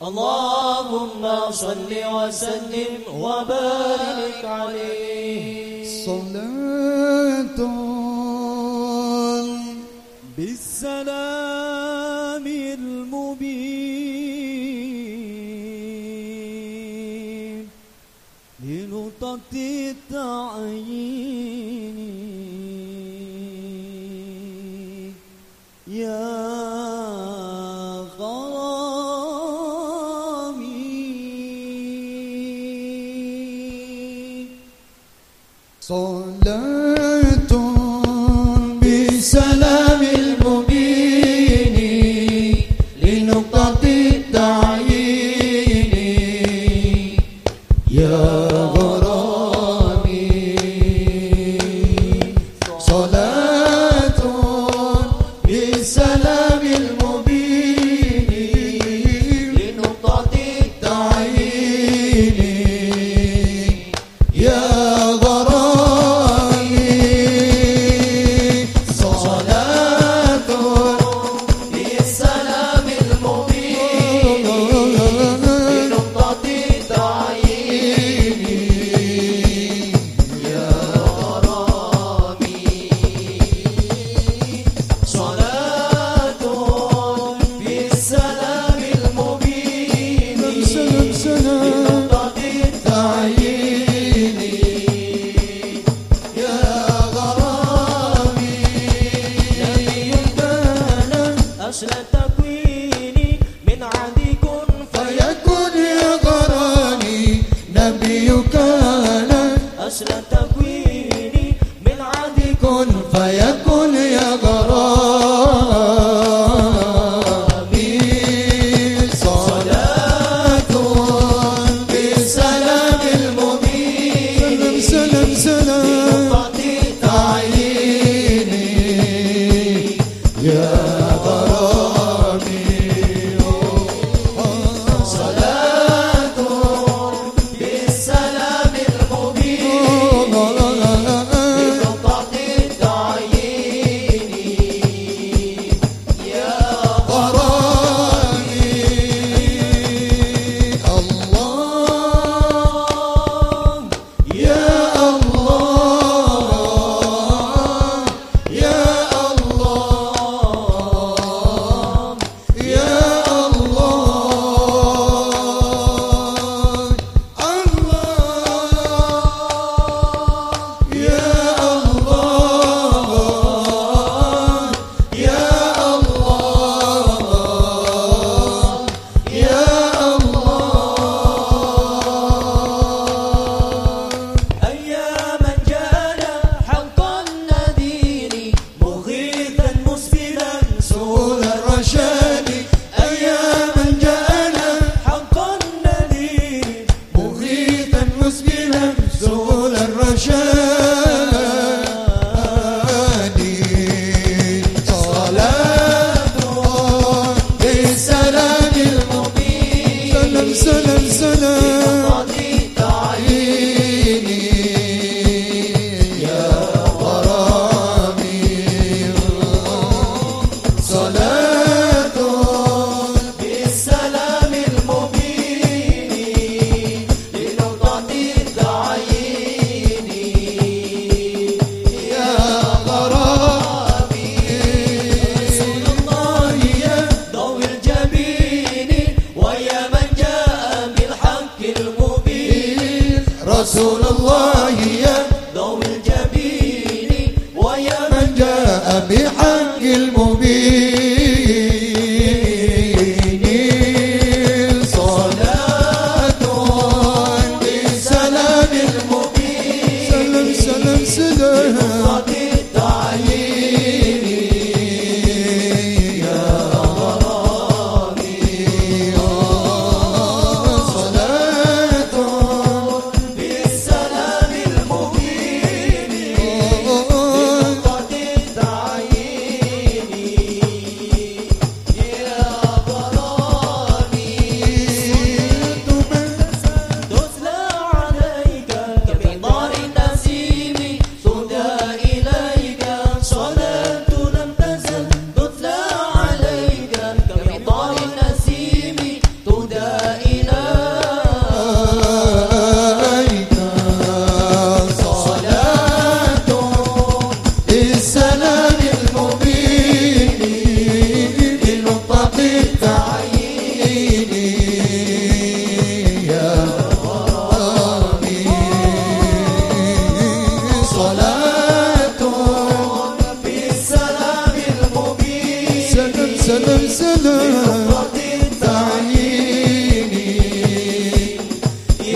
اللهم صل وسلم وبارك عليه. صلاة بالسلام المبين. لنطق التعيين. Shalom.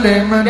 وسلم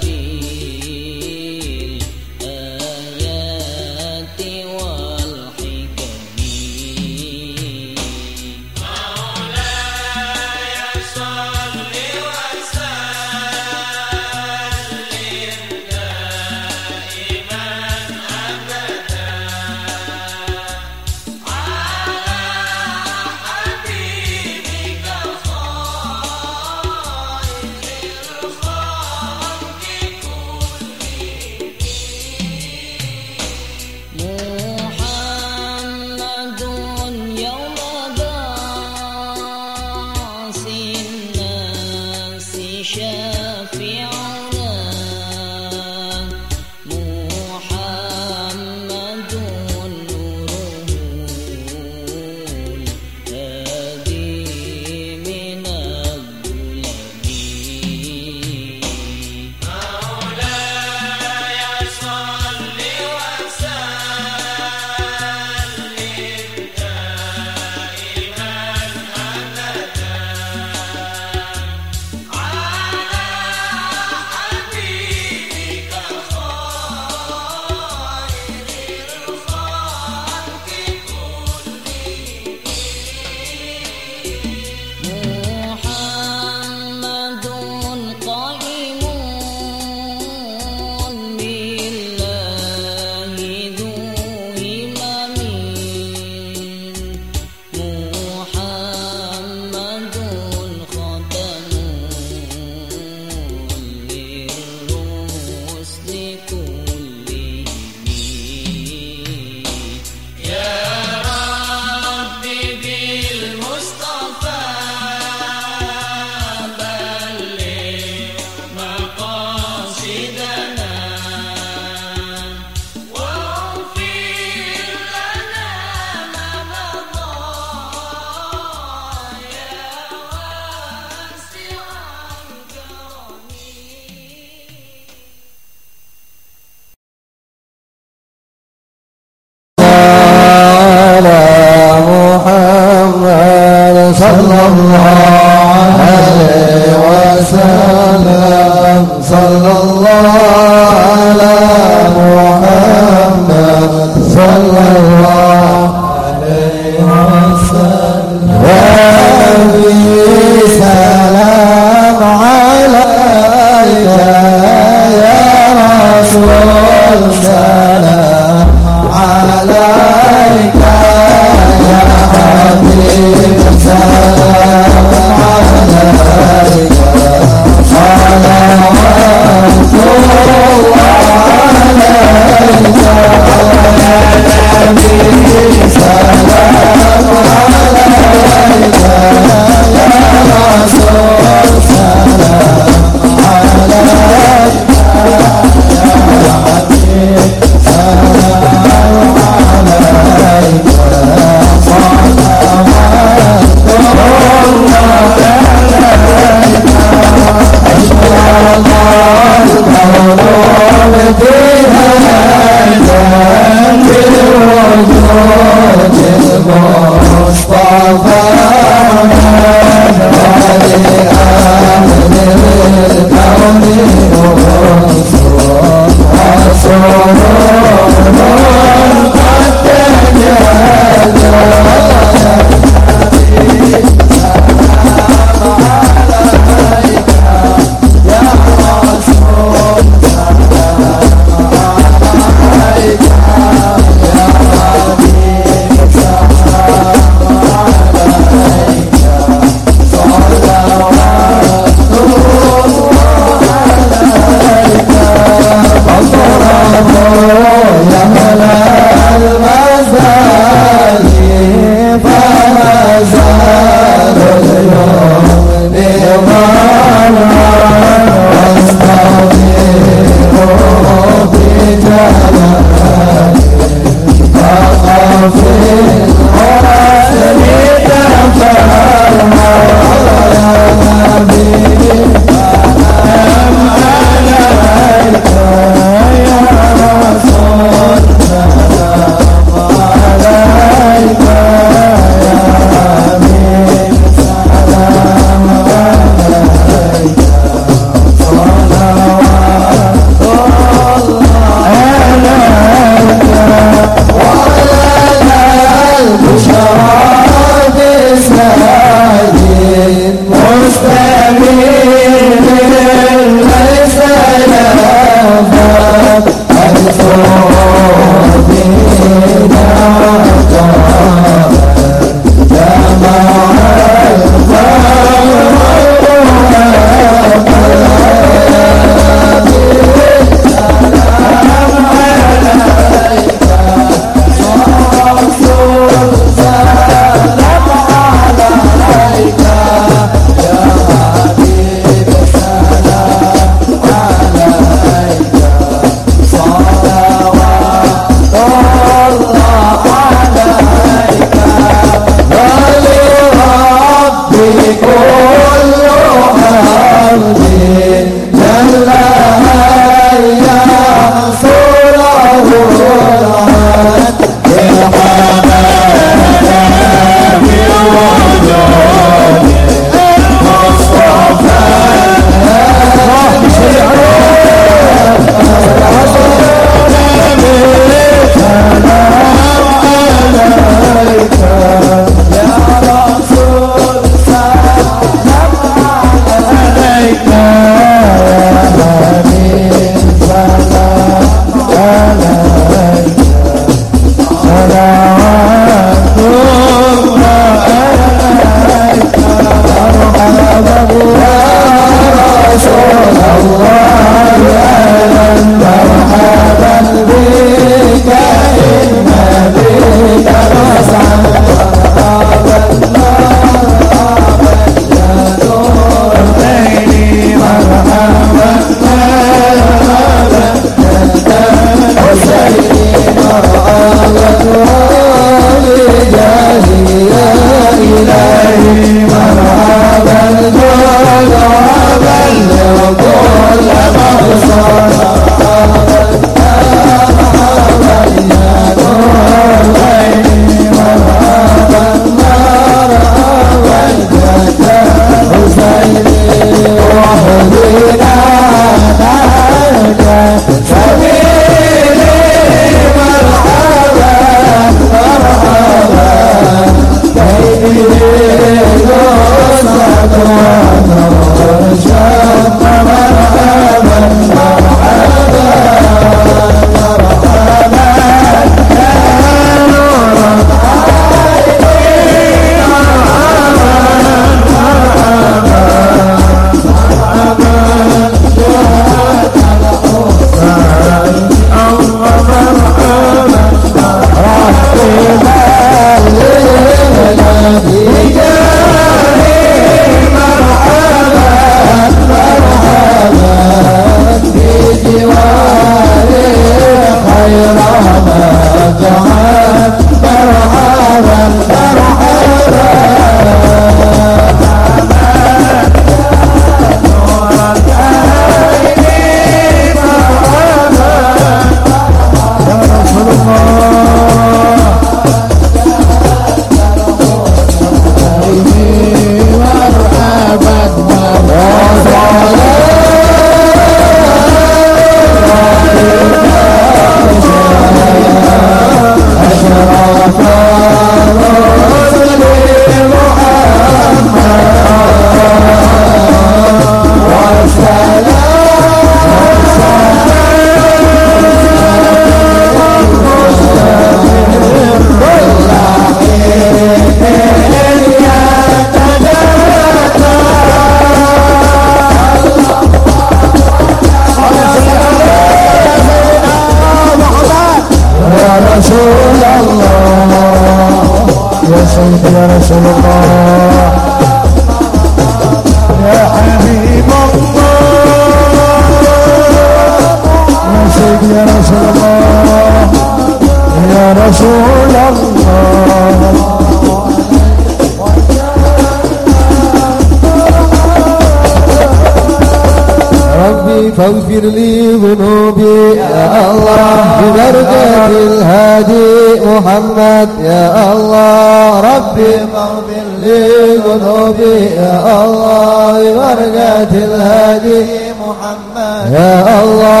فاغفر لي ذنوبي يا الله. ببركة الهادي محمد يا الله. ربي فاغفر لي ذنوبي يا الله. ببركة الهادي محمد يا الله.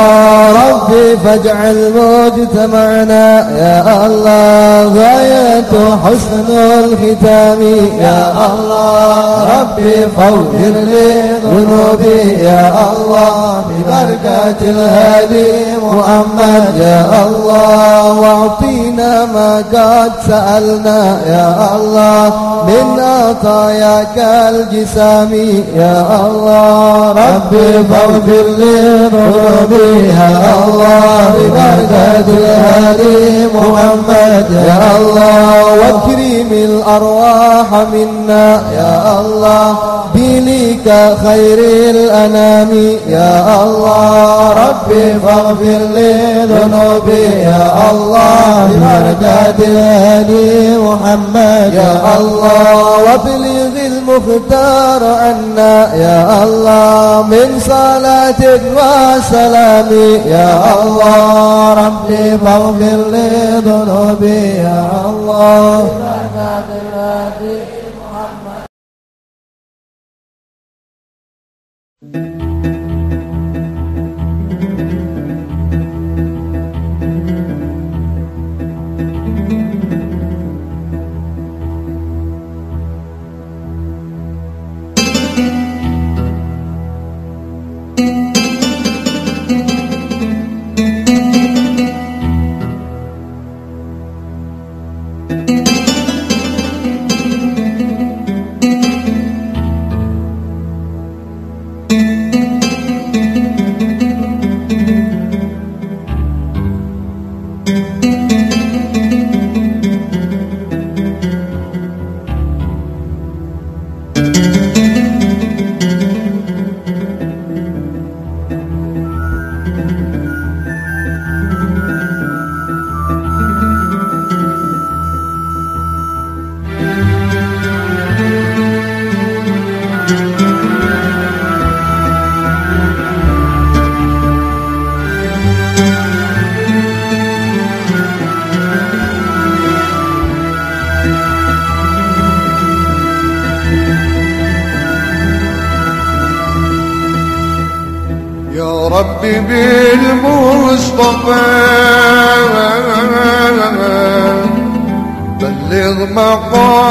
ربي فاجعل مجتمعنا يا الله. غاية حسن الختام. يا الله ربي فاغفر لي ذنوبي. يا الله ببركة الهادي محمد. يا الله واعطينا ما قد سألنا. يا الله من عطاياك الجسام. يا الله ربي فاغفر لي ذنوبي. يا الله ببركة الهادي محمد. يا الله واكرم الأرواح منا. يا الله بليك خير الأنام. يا الله ربي فاغفر لي ذنوبي يا الله ببركة الهادي محمد. يا الله وابلغ المختار عنا. يا الله من صلاة وسلام. يا الله ربي فاغفر لي ذنوبي يا الله. بالمصطفى بلغ مقاصدنا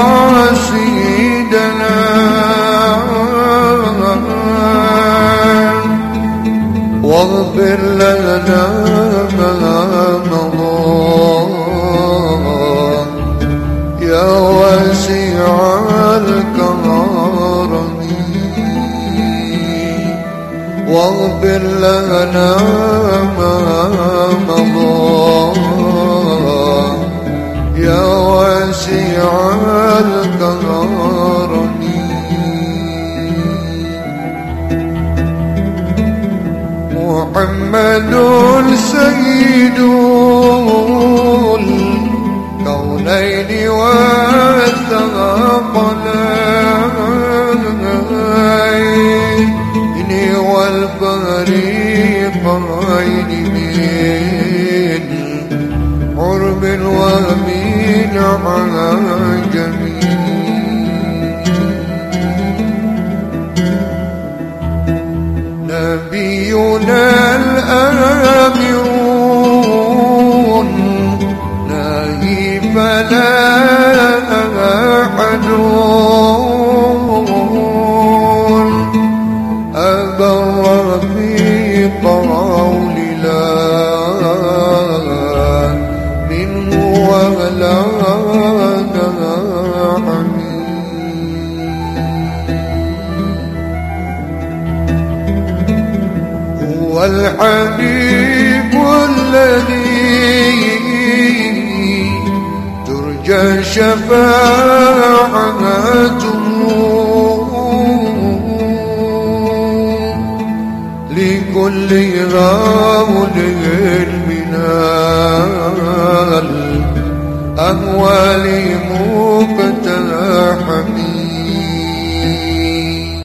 واغفر لنا ما مضى. يا واسع الكرم. واغفر لنا